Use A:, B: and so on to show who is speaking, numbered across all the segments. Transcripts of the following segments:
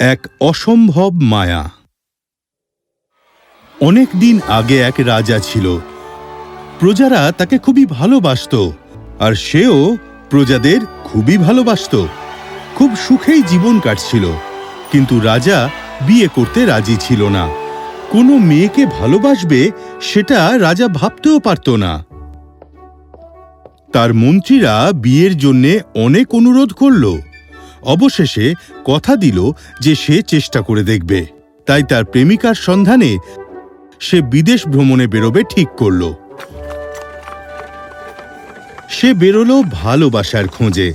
A: এক অসম্ভব মায়া। অনেক দিন আগে এক রাজা ছিল। প্রজারা তাকে খুবই ভালোবাসতো, আর সেও প্রজাদের খুবই ভালোবাসত। খুব সুখেই জীবন কাটছিল, কিন্তু রাজা বিয়ে করতে রাজি ছিল না। কোনো মেয়েকে ভালোবাসবে সেটা রাজা ভাবতেও পারত না। তার মন্ত্রীরা বিয়ের জন্যে অনেক অনুরোধ করল। অবশেষে কথা দিল যে সে চেষ্টা করে দেখবে। তাই তার প্রেমিকার সন্ধানে সে বিদেশ ভ্রমণে বেরোবে ঠিক করল। সে বেরোলো ভালোবাসার খোঁজে।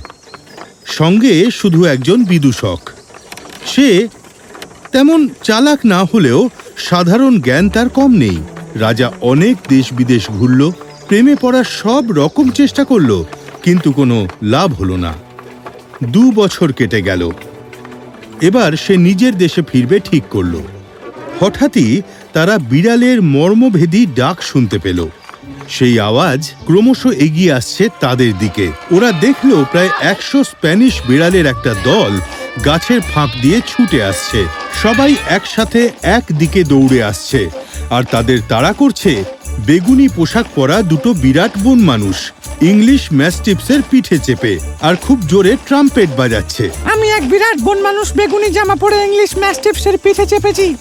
A: সঙ্গে শুধু একজন বিদূষক। সে তেমন চালাক না হলেও সাধারণ জ্ঞান তার কম নেই। রাজা অনেক দেশ বিদেশ ঘুরল, প্রেমে পড়ার সব রকম চেষ্টা করল, কিন্তু কোনো লাভ হলো না। দু বছর কেটে গেল। এবার সে নিজের দেশে ফিরবে ঠিক করল। হঠাৎই তারা বিড়ালের মর্মভেদী ডাক শুনতে পেল। সেই আওয়াজ ক্রমশ এগিয়ে আসছে তাদের দিকে। ওরা দেখল প্রায় একশো স্প্যানিশ বিড়ালের একটা দল গাছের ফাঁক দিয়ে ছুটে আসছে। সবাই একসাথে এক দিকে দৌড়ে আসছে। আর তাদের তাড়া করছে বেগুনি পোশাক পরা দুটো বিরাট বন মানুষ। ইংলিশ ম্যাস্টিপসের পিঠে চেপে আর খুব জোরে ট্রাম্পেট বাজাচ্ছে।
B: আমি এক বিরাট বন মানুষ বেগুনি জামা পরে ইংলিশ ম্যাস্টিপসের পিঠে চেপেছি।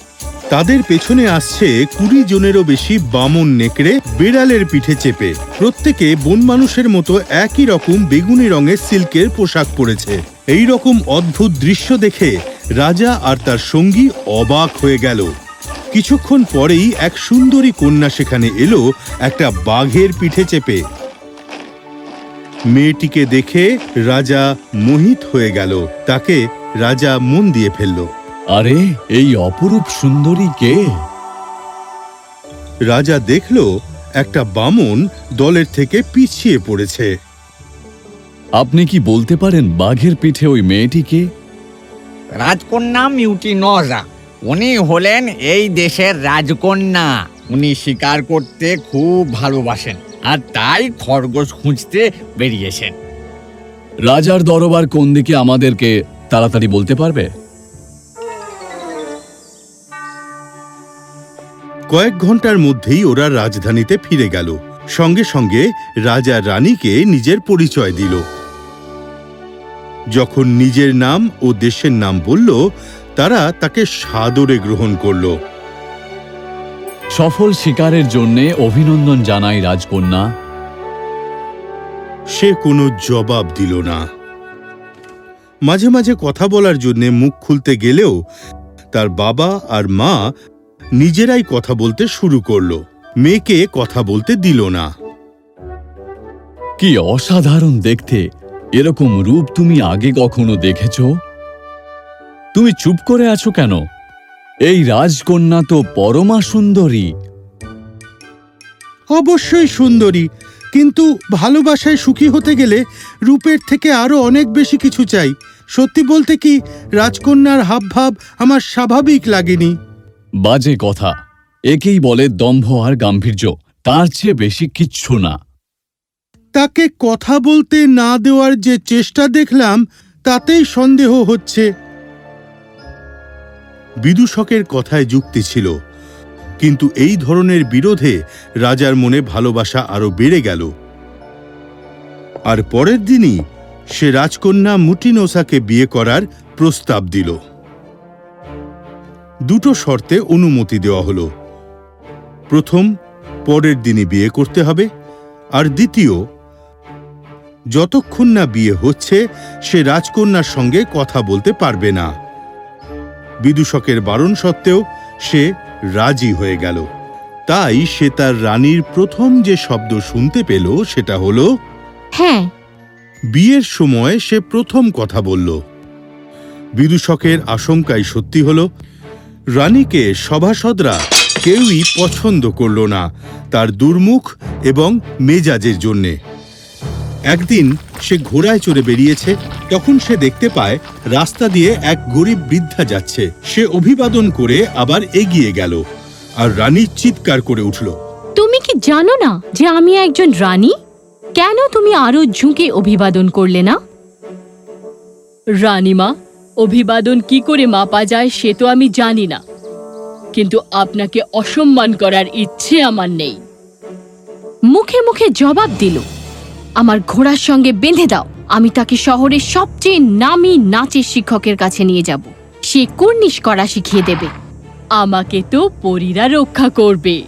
A: তাদের পেছনে আসছে কুড়ি জনেরও বেশি বামন নেকড়ে বিড়ালের পিঠে চেপে। প্রত্যেকে বন মানুষের মতো একই রকম বেগুনি রঙের সিল্কের পোশাক পরেছে। এই রকম অদ্ভুত দৃশ্য দেখে রাজা আর তার সঙ্গী অবাক হয়ে গেল। কিছুক্ষণ পরেই এক সুন্দরী কন্যা সেখানে এলো একটা বাঘের পিঠে চেপে। মেয়েটিকে দেখে রাজা মোহিত হয়ে গেল। তাকে রাজা মন দিয়ে ফেলল।
C: আরে এই অপরূপ সুন্দরী কে?
A: রাজা দেখল একটা বামন দলের থেকে পিছিয়ে পড়েছে।
C: আপনি কি বলতে পারেন বাঘের পিঠে ওই মেয়েটিকে?
D: রাজকন্যা মিউটিনজা উনি হলেন এই দেশের রাজকন্যা। উনি শিকার করতে খুব ভালোবাসেন আর তাই খরগোশ খুঁজতে বেরিয়েছেন।
C: রাজার দরবার কোন দিকে আমাদেরকে তাড়াতাড়ি বলতে পারবে?
A: কয়েক ঘণ্টার মধ্যেই ওরা রাজধানীতে ফিরে গেল। সঙ্গে সঙ্গে রাজা রানীকে নিজের পরিচয় দিল। যখন নিজের নাম ও দেশের নাম বলল তারা তাকে সাদরে গ্রহণ করল।
C: সফল শিকারের জন্য অভিনন্দন জানাই রাজকন্যা।
A: সে কোনো জবাব দিল না। মাঝে মাঝে কথা বলার জন্য মুখ খুলতে গেলেও তার বাবা আর মা নিজেরাই কথা বলতে শুরু করল। মেয়েকে কথা বলতে দিল না।
C: কি অসাধারণ দেখতে! এরকম রূপ তুমি আগে কখনো দেখেছ? তুমি চুপ করে আছো কেন? এই রাজকন্যা তো পরমা সুন্দরী।
A: অবশ্যই সুন্দরী কিন্তু ভালোবাসায় সুখী হতে গেলে রূপের থেকে আরও অনেক বেশি কিছু চাই। সত্যি বলতে কি রাজকন্যার হাবভাব আমার স্বাভাবিক লাগেনি।
C: বাজে কথা। একেই বলে দম্ভ আর গাম্ভীর্য তার চেয়ে বেশি কিচ্ছু না।
A: তাকে কথা বলতে না দেওয়ার যে চেষ্টা দেখলাম তাতেই সন্দেহ হচ্ছে। বিদূষকের কথায় যুক্তি ছিল। কিন্তু এই ধরনের বিরোধে রাজার মনে ভালোবাসা আরও বেড়ে গেল। আর পরের দিনই সে রাজকন্যা মুটিনোসাকে বিয়ে করার প্রস্তাব দিল। দুটো শর্তে অনুমতি দেওয়া হল। প্রথম, পরের দিনই বিয়ে করতে হবে। আর দ্বিতীয়, যতক্ষণ না বিয়ে হচ্ছে, সে রাজকন্যার সঙ্গে কথা বলতে পারবে না। বিদূষকের বারণ সত্ত্বেও সে রাজি হয়ে গেল। তাই সে তার রানীর প্রথম যে শব্দ শুনতে পেল সেটা হলো
E: হ্যাঁ।
A: বিয়ের সময় সে প্রথম কথা বলল। বিদূষকের আশঙ্কাই সত্যি হল রানীকে সভাসদরা কেউই পছন্দ করল না তার দুর্মুখ এবং মেজাজের জন্যে। একদিন সে ঘোড়ায় চড়ে বেরিয়েছে, তখন সে দেখতে পায় রাস্তা দিয়ে এক গরিব বৃদ্ধা যাচ্ছে। সে অভিবাদন করে আবার এগিয়ে গেল আর রানী চিৎকার করে উঠল,
E: তুমি কি জানো না যে আমি একজন রানী? কেন তুমি আরও ঝুঁকে অভিবাদন করলে না? রানীমা,
F: অভিবাদন কি করে মাপা যায় সে তো আমি জানি না। কিন্তু আপনাকে অসম্মান করার ইচ্ছে আমার নেই।
E: মুখে মুখে জবাব দিল আমার ঘোড়ার সঙ্গে বেঁধে দাও। আমি তাকে শহরের সবচেয়ে নামি নাচের শিক্ষকের কাছে নিয়ে যাব। সে কুর্নিশ করা শিখিয়ে দেবে।
F: আমাকে তো পরীরা রক্ষা করবে।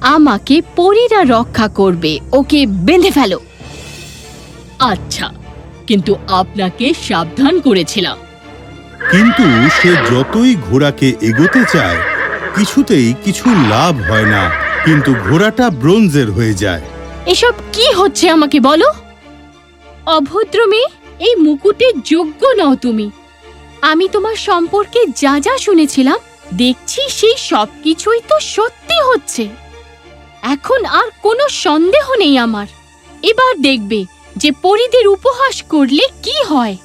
E: আমাকে পরীরা রক্ষা করবে। ওকে বেঁধে ফেলো।
F: আচ্ছা কিন্তু আপনাকে সাবধান করেছিলাম।
A: কিন্তু সে যতই ঘোড়াকে এগোতে চায়, কিছুতেই কিছু লাভ হয় না। কিন্তু ঘোড়াটা ব্রোঞ্জের হয়ে যায়।
E: এসব কি হচ্ছে আমাকে বলো? অভদ্র মেয়ে, এই মুকুটের যোগ্য নও তুমি। আমি তোমার সম্পর্কে যা যা শুনেছিলাম, দেখছি সেই সব কিছুই তো সত্যি হচ্ছে। এখন আর কোনো সন্দেহ নেই আমার। এবার দেখবে যে পরিদের উপহাস করলে কি হয়।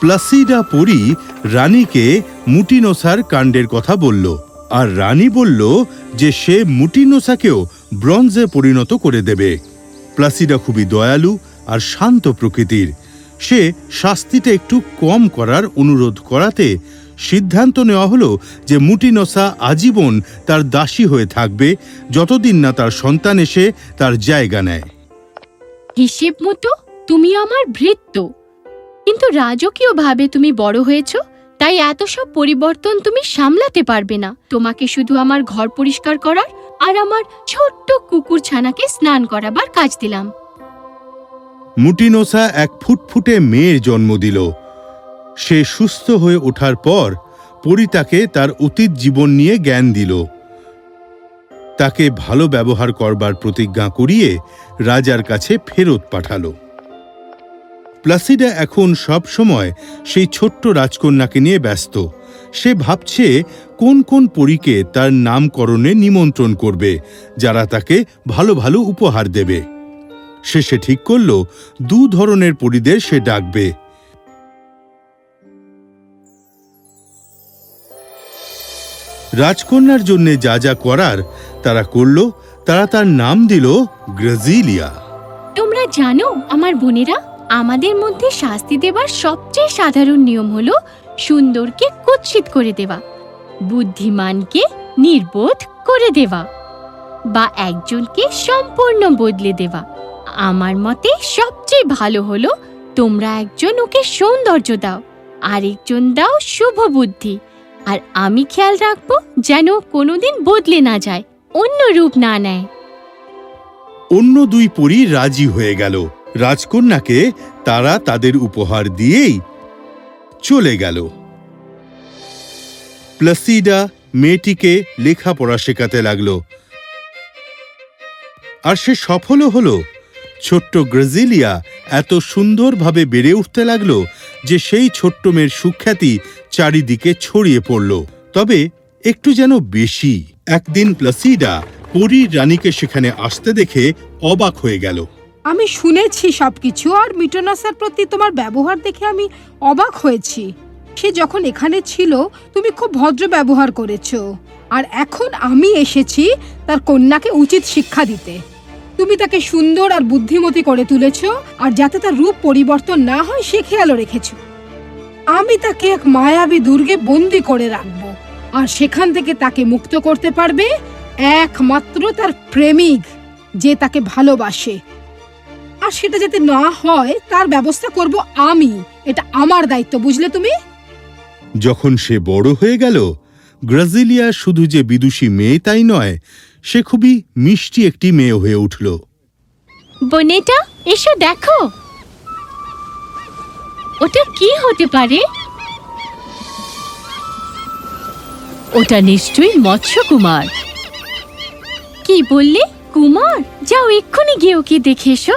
A: প্লাসিডা পরি রানীকে মুটিনোসার কাণ্ডের কথা বলল। আর রানী বলল যে সে মুটিনোসাকেও ব্রঞ্জে পরিণত করে দেবে। প্লাসিডা খুবই দয়ালু আর শান্ত প্রকৃতির। সে শাস্তিটা একটু কম করার অনুরোধ করাতে সিদ্ধান্ত নেওয়া হলো যে মুটিনোসা আজীবন তার দাসী হয়ে থাকবে যতদিন না তার সন্তান এসে তার জায়গা নেয়।
E: হিসেব মতো তুমি আমার ভৃত্য। কিন্তু রাজকীয় ভাবে তুমি বড় হয়েছ, তাই এত সব পরিবর্তন তুমি সামলাতে পারবে না। তোমাকে শুধু আমার ঘর পরিষ্কার করার আর আমার ছোট্ট কুকুর ছানাকে স্নান করাবার কাজ দিলাম।
A: মুটিনোসা এক ফুটফুটে মেয়ের জন্ম দিল। সে সুস্থ হয়ে ওঠার পর পরি তাকে তার অতীত জীবন নিয়ে জ্ঞান দিল। তাকে ভালো ব্যবহার করবার প্রতিজ্ঞা করিয়ে রাজার কাছে ফেরত পাঠালো। প্লাসিডা এখন সব সময় সেই ছোট্ট রাজকন্যাকে নিয়ে ব্যস্ত। সে ভাবছে কোন কোন পরীকে তার নামকরণে নিমন্ত্রণ করবে, যারা তাকে ভালো ভালো উপহার দেবে। শেষে ঠিক করল, দু ধরনের পরিদের সে ডাকবে। রাজকন্যার জন্য যা যা করার তারা করল, তারা তার নাম দিল গ্রাজিলিয়া।
E: তোমরা জানো আমার বোনেরা? আমাদের মধ্যে শাস্তি দেবার সবচেয়ে সাধারণ নিয়ম হলো সুন্দরকে কুৎসিত করে দেওয়া, বুদ্ধিমানকে নির্বোধ করে দেওয়া বা একজনকে সম্পূর্ণ বদলে দেওয়া। আমার মতে সবচেয়ে ভালো হলো তোমরা একজন ওকে সৌন্দর্য দাও, আরেকজন দাও শুভ বুদ্ধি। আর আমি খেয়াল রাখব যেন কোনোদিন বদলে না যায়, অন্য রূপ না নেয়।
A: অন্য দুই পরী রাজি হয়ে গেল। রাজকন্যাকে তারা তাদের উপহার দিয়েই চলে গেল। প্লাসিডা মেয়েটিকে লেখাপড়া শেখাতে লাগল। আর সে সফলও হলো। ছোট্ট গ্রাজিলিয়া এত সুন্দরভাবে বেড়ে উঠতে লাগল যে সেই ছোট্ট মেয়ের সুখ্যাতি চারিদিকে ছড়িয়ে পড়ল। তবে একটু যেন বেশি। একদিন প্লাসিডা পরীর রানীকে সেখানে আসতে দেখে অবাক হয়ে গেল।
G: আমি শুনেছি সবকিছু আর মিটোনাসের প্রতি তোমার ব্যবহার দেখে আমি অবাক হয়েছি। সে যখন এখানে ছিল, তুমি খুব ভদ্র ব্যবহার করেছ। আর এখন আমি এসেছি তার কন্যাকে উচিত শিক্ষা দিতে। তুমি তাকে সুন্দর আর বুদ্ধিমতী করে তুলেছ, আর যাতে তার রূপ পরিবর্তন না হয়, সে খেয়ালও রেখেছ। আমি তাকে এক মায়াবী দুর্গে বন্দি করে রাখব, আর সেখান থেকে তাকে মুক্ত করতে পারবে একমাত্র তার প্রেমিক, যে তাকে ভালোবাসে। আর সেটা যাতে না হয় তার ব্যবস্থা করব আমি। এটা আমার দায়িত্ব বুঝলে তুমি?
A: যখন সে বড় হয়ে গেল গ্রাজিলিয়া শুধু যে বিদুষী মেয়ে তাই নয় সে খুবই মিষ্টি একটি মেয়ে হয়ে উঠল।
E: বোনেটা এসো দেখো। ওটা কি হতে পারে?
F: ওটা নিশ্চয়ই মৎস্য কুমার
E: কি বললে? কুমার যাও এক্ষুনি গিয়ে ওকে দেখে এসো।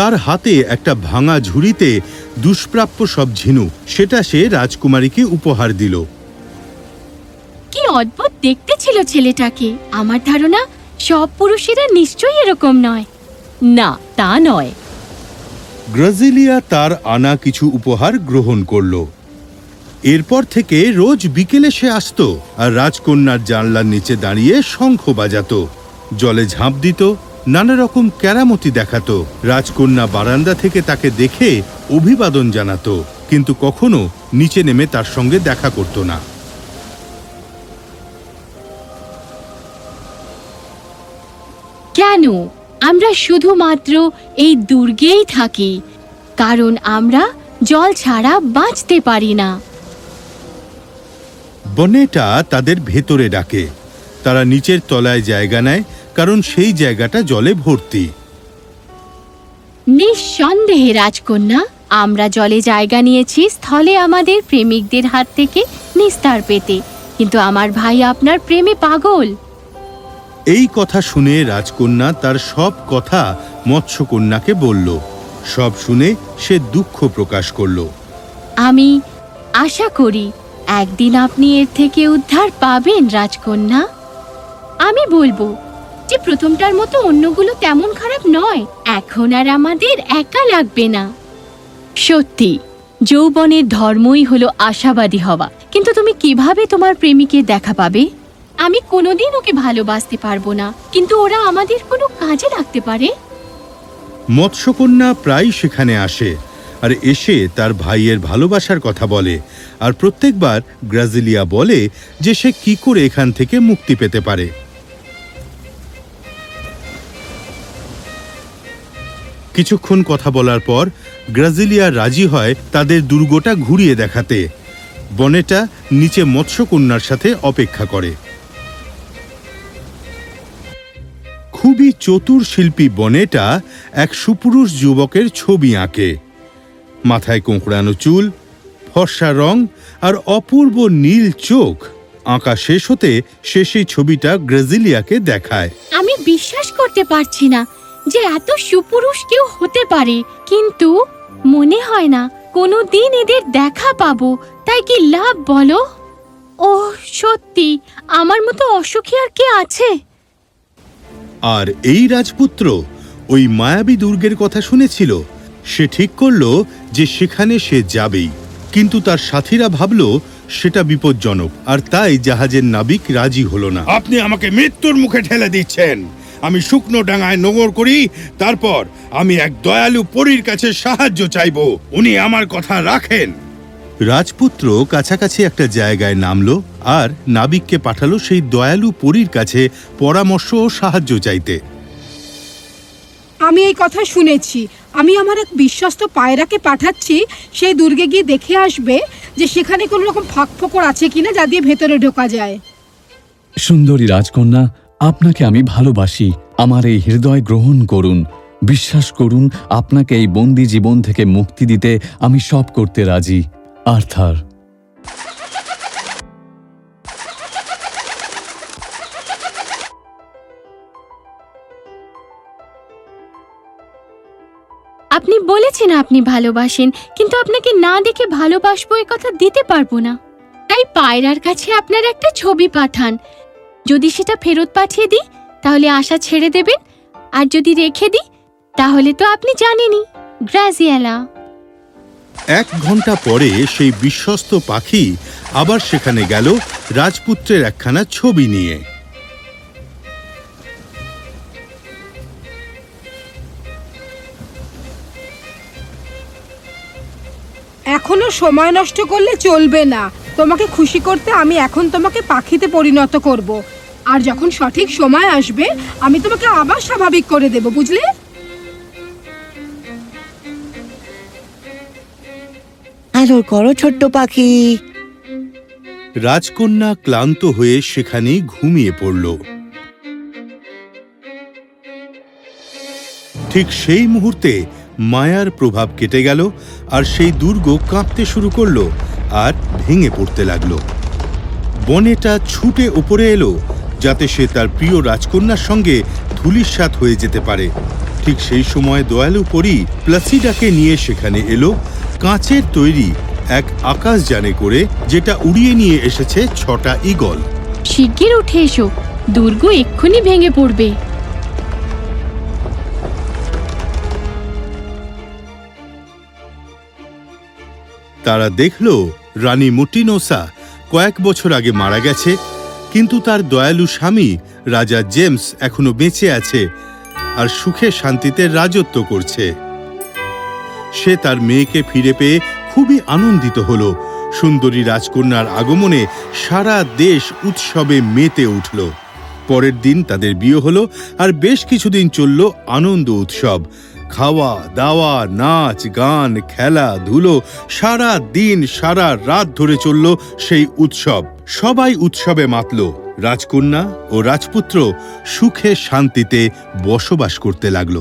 A: তার হাতে একটা ভাঙা ঝুড়িতে দুষ্প্রাপ্য সব ঝিনুক সেটা সে রাজকুমারীকে উপহার দিল।
E: কি অদ্ভুত দেখতে ছিল ছেলেটাকে। আমার ধারণা সব পুরুষেরা নিশ্চয়ই এরকম নয়।
F: না তা নয়।
A: গ্রাজিলিয়া তার আনা কিছু উপহার গ্রহণ করল। এরপর থেকে রোজ বিকেলে সে আসতো আর রাজকন্যার জানলার নিচে দাঁড়িয়ে শঙ্খ বাজাতো। জলে ঝাঁপ দিত। নানা রকম কেরামতি দেখাতো। রাজকন্যা বারান্দা থেকে তাকে দেখে অভিবাদন জানাতো কিন্তু কখনো নিচে নেমে তার সঙ্গে দেখা করত না।
E: কেন? আমরা শুধুমাত্র এই দুর্গেই থাকি কারণ আমরা জল ছাড়া বাঁচতে পারি না।
A: বনেটা তাদের ভেতরে ডাকে। তারা নিচের তলায় জায়গা নেয় কারণ সেই জায়গাটা জলে ভর্তি।
E: নিঃসন্দেহে রাজকন্যা আমরা জলে জায়গা নিয়েছি স্থলে আমাদের প্রেমিকদের হাত থেকে নিস্তার পেতে। কিন্তু আমার ভাই আপনার প্রেমে পাগল।
A: এই কথা শুনে রাজকন্যা তার সব কথা মৎস্যকন্যাকে বলল। সব শুনে সে দুঃখ প্রকাশ করল।
E: আমি আশা করি একদিন আপনি এর থেকে উদ্ধার পাবেন রাজকন্যা। আমি বলব যে প্রথমটার মতো অন্যগুলো তেমন খারাপ নয়, এখন আর আমাদের একা লাগবে না। সত্যি, যৌবনের ধর্মই হলো আশাবাদী হওয়া। কিন্তু তুমি কীভাবে তোমার প্রেমিকে দেখা পাবে? আমি কোনোদিন ওকে ভালোবাসতে পারব না। কিন্তু ওরা আমাদের কোনো কাজে লাগতে পারে?
A: মৎস্যকন্যা প্রায় সেখানে আসে আর এসে তার ভাইয়ের ভালোবাসার কথা বলে আর প্রত্যেকবার গ্রাজিলিয়া বলে যে সে কি করে এখান থেকে মুক্তি পেতে পারে। কিছুক্ষণ কথা বলার পর গ্রাজিলিয়া রাজি হয় তাদের দুর্গটা ঘুরিয়ে দেখাতে। বনেটা নিচে মৎস্যকন্যার সাথে অপেক্ষা করে। খুবই চতুর শিল্পী বনেটা এক সুপুরুষ যুবকের ছবি আঁকে। মাথায় কোঁকড়ানো চুল, ফর্সা রং আর অপূর্ব নীল চোখ আঁকা শেষ হতে সে সেই ছবিটা গ্রেজিলিয়াকে দেখায়।
E: আমি বিশ্বাস করতে পারছি না। যে এত সুপুরুষ কেউ হতে পারে। কিন্তু মনে হয় না কোনো দিন এদের দেখা পাবো। তাই কি লাভ বলো? ও সত্যি আমার মতো অসুখী আর কে আছে?
A: আর এই রাজপুত্র ওই মায়াবী দুর্গের কথা শুনেছিল। সে ঠিক করল যে সেখানে সে যাবেই। কিন্তু তার সাথীরা ভাবল সেটা বিপজ্জনক আর তাই জাহাজের নাবিক রাজি হলো না। আপনি আমাকে মৃত্যুর মুখে ঠেলে দিচ্ছেন। আমি শুকনো ডাঙায় নোঙর করি তারপর আমি এক দয়ালু পরীর কাছে সাহায্য চাইব। উনি আমার কথা রাখেন। রাজপুত্র কাছাকাছি একটা জায়গায় নামলো আর নাবিককে পাঠালো সেই দয়ালু পরীর কাছে পরামর্শ ও সাহায্য চাইতে।
G: আমি এই কথা শুনেছি। আমি আমার এক বিশ্বস্ত পায়রাকে পাঠাচ্ছি সেই দুর্গে গিয়ে দেখে আসবে যে সেখানে কোনো রকম ফাঁক ফোকর আছে কিনা যা দিয়ে ভেতরে ঢোকা যায়।
C: সুন্দরী রাজকন্যা আপনাকে আমি ভালোবাসি, আমার এই হৃদয় গ্রহণ করুন, বিশ্বাস করুন, আপনাকে এই বন্দি জীবন থেকে মুক্তি দিতে আমি সব করতে রাজি। আর্থার।
E: আপনি বলেছেন আপনি ভালোবাসেন, কিন্তু আপনাকে না দেখে ভালোবাসবো এ কথা দিতে পারব না। তাই পায়রার কাছে আপনার একটা ছবি পাঠান যদি সেটা ফেরত পাঠিয়ে দিই তাহলে আশা ছেড়ে দেবেন। আর যদি রেখে দিই তাহলে তো আপনি জানেনই। গ্রাজিয়ালা।
A: এক ঘণ্টা পরে সেই বিশ্বস্ত পাখি আবার সেখানে গেল রাজপুত্রের একখানা ছবি নিয়ে।
G: এখনও সময় নষ্ট করলে চলবে না। তোমাকে খুশি করতে আমি এখন তোমাকে পাখিতে পরিণত করব। আর যখন সঠিক সময় আসবে আমি তোমাকে আবার স্বাভাবিক করে দেব বুঝলে?
H: আদর করো ছোট্ট পাখি।
A: রাজকন্যা ক্লান্ত হয়ে সেখানে ঘুমিয়ে পড়ল। ঠিক সেই মুহূর্তে মায়ার প্রভাব কেটে গেল আর সেই দুর্গ কাঁপতে শুরু করল। আর ভেঙে পড়তে লাগল। বনেটা ছুটে উপরে এলো যাতে সে তার প্রিয় রাজকন্যার সঙ্গে ধুলিস্বাত হয়ে যেতে পারে। ঠিক সেই সময় দয়ালু পরী প্লাসিডাকে নিয়ে সেখানে এলো কাঁচের তৈরি এক আকাশযানে করে যেটা উড়িয়ে নিয়ে এসেছে ছটা ঈগল।
E: শিগগির উঠে এসো দুর্গ এক্ষুনি ভেঙে পড়বে।
A: তারা দেখল রানী মুটিনোসা কয়েক বছর আগে মারা গেছে, কিন্তু তার দয়ালু স্বামী রাজা জেমস এখনও বেঁচে আছে আর সুখে শান্তিতে রাজত্ব করছে। সে তার মেয়েকে ফিরে পেয়ে খুবই আনন্দিত হল। সুন্দরী রাজকন্যার আগমনে সারা দেশ উৎসবে মেতে উঠল। পরের দিন তাদের বিয়ে হলো আর বেশ কিছুদিন চলল আনন্দ উৎসব। খাওয়া, দাওয়া, নাচ, গান, খেলা, ধুলো, সারা দিন, সারা রাত ধরে চলল সেই উৎসব। সবাই উৎসবে মাতল। রাজকন্যা ও রাজপুত্র সুখে শান্তিতে বসবাস করতে লাগল।